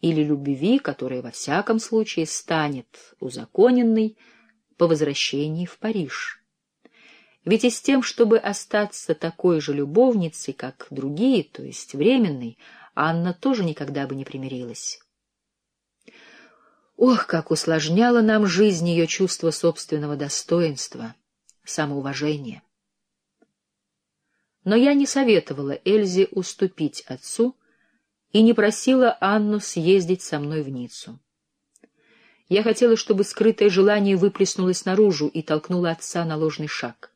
или любви, которая во всяком случае станет узаконенной по возвращении в Париж. Ведь и с тем, чтобы остаться такой же любовницей, как другие, то есть временной, Анна тоже никогда бы не примирилась. Ох, как усложняло нам жизнь ее чувство собственного достоинства, самоуважения. Но я не советовала Эльзе уступить отцу и не просила Анну съездить со мной в Ниццу. Я хотела, чтобы скрытое желание выплеснулось наружу и толкнуло отца на ложный шаг.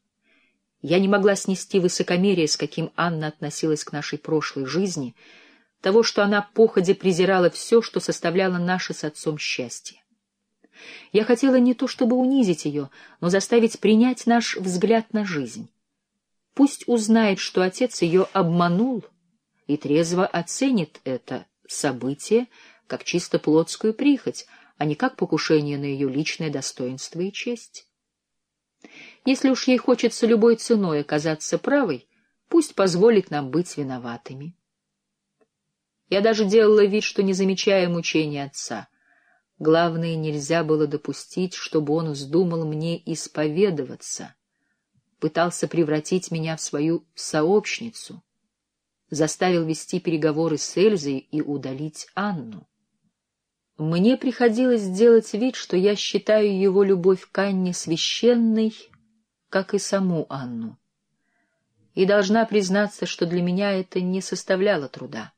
Я не могла снести высокомерие, с каким Анна относилась к нашей прошлой жизни — того, что она походе презирала все, что составляло наше с отцом счастье. Я хотела не то чтобы унизить ее, но заставить принять наш взгляд на жизнь. Пусть узнает, что отец ее обманул, и трезво оценит это событие как чисто плотскую прихоть, а не как покушение на ее личное достоинство и честь. Если уж ей хочется любой ценой оказаться правой, пусть позволит нам быть виноватыми. Я даже делала вид, что не замечая мучения отца. Главное, нельзя было допустить, чтобы он вздумал мне исповедоваться, пытался превратить меня в свою сообщницу, заставил вести переговоры с Эльзой и удалить Анну. Мне приходилось сделать вид, что я считаю его любовь к Анне священной, как и саму Анну. И должна признаться, что для меня это не составляло труда.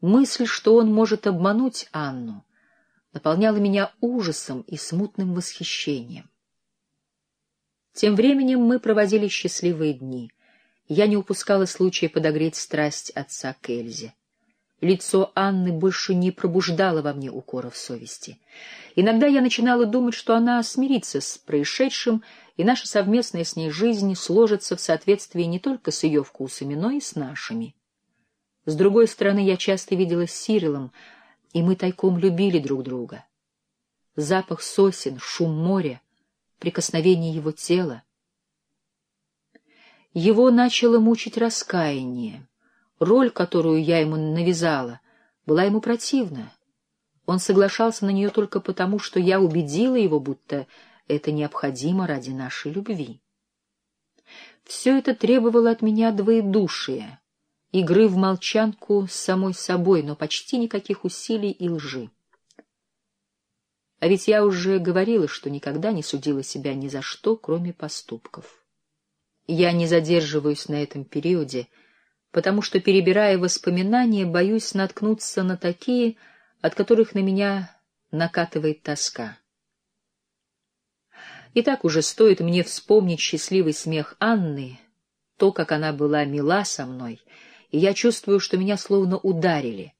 Мысль, что он может обмануть Анну, наполняла меня ужасом и смутным восхищением. Тем временем мы проводили счастливые дни. Я не упускала случая подогреть страсть отца к Эльзе. Лицо Анны больше не пробуждало во мне укоров совести. Иногда я начинала думать, что она смирится с происшедшим, и наша совместная с ней жизнь сложится в соответствии не только с ее вкусами, но и с нашими. С другой стороны, я часто виделась с Сирилом, и мы тайком любили друг друга. Запах сосен, шум моря, прикосновение его тела. Его начало мучить раскаяние. Роль, которую я ему навязала, была ему противна. Он соглашался на нее только потому, что я убедила его, будто это необходимо ради нашей любви. Все это требовало от меня двоедушия — игры в молчанку с самой собой, но почти никаких усилий и лжи. А ведь я уже говорила, что никогда не судила себя ни за что, кроме поступков. Я не задерживаюсь на этом периоде, потому что, перебирая воспоминания, боюсь наткнуться на такие, от которых на меня накатывает тоска. И так уже стоит мне вспомнить счастливый смех Анны, то, как она была мила со мной — и я чувствую, что меня словно ударили.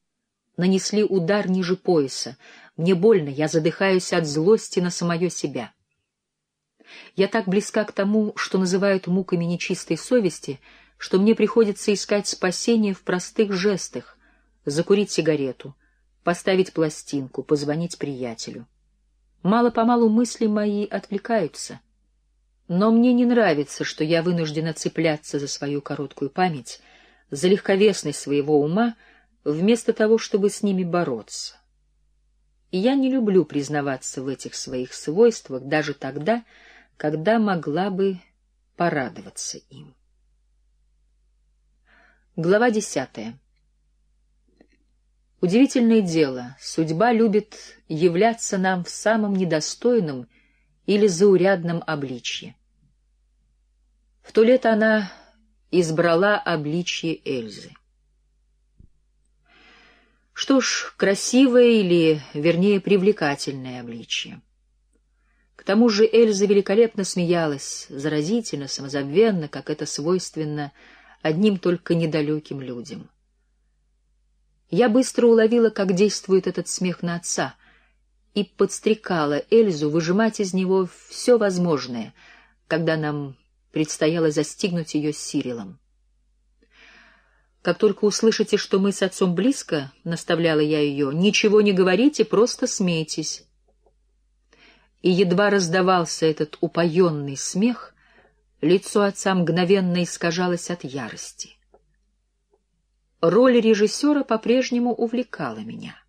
Нанесли удар ниже пояса. Мне больно, я задыхаюсь от злости на самое себя. Я так близка к тому, что называют муками нечистой совести, что мне приходится искать спасение в простых жестах — закурить сигарету, поставить пластинку, позвонить приятелю. Мало-помалу мысли мои отвлекаются. Но мне не нравится, что я вынуждена цепляться за свою короткую память — за легковесность своего ума, вместо того, чтобы с ними бороться. И я не люблю признаваться в этих своих свойствах даже тогда, когда могла бы порадоваться им. Глава десятая. Удивительное дело, судьба любит являться нам в самом недостойном или заурядном обличье. В то лето она избрала обличье Эльзы. Что ж, красивое или, вернее, привлекательное обличье. Тому же Эльза великолепно смеялась, заразительно, самозабвенно, как это свойственно одним только недалеким людям. Я быстро уловила, как действует этот смех на отца, и подстрекала Эльзу выжимать из него все возможное, когда нам предстояло застигнуть ее с Сирилом. «Как только услышите, что мы с отцом близко, — наставляла я ее, — ничего не говорите, просто смейтесь». И едва раздавался этот упоенный смех, лицо отца мгновенно искажалось от ярости. Роль режиссера по-прежнему увлекала меня.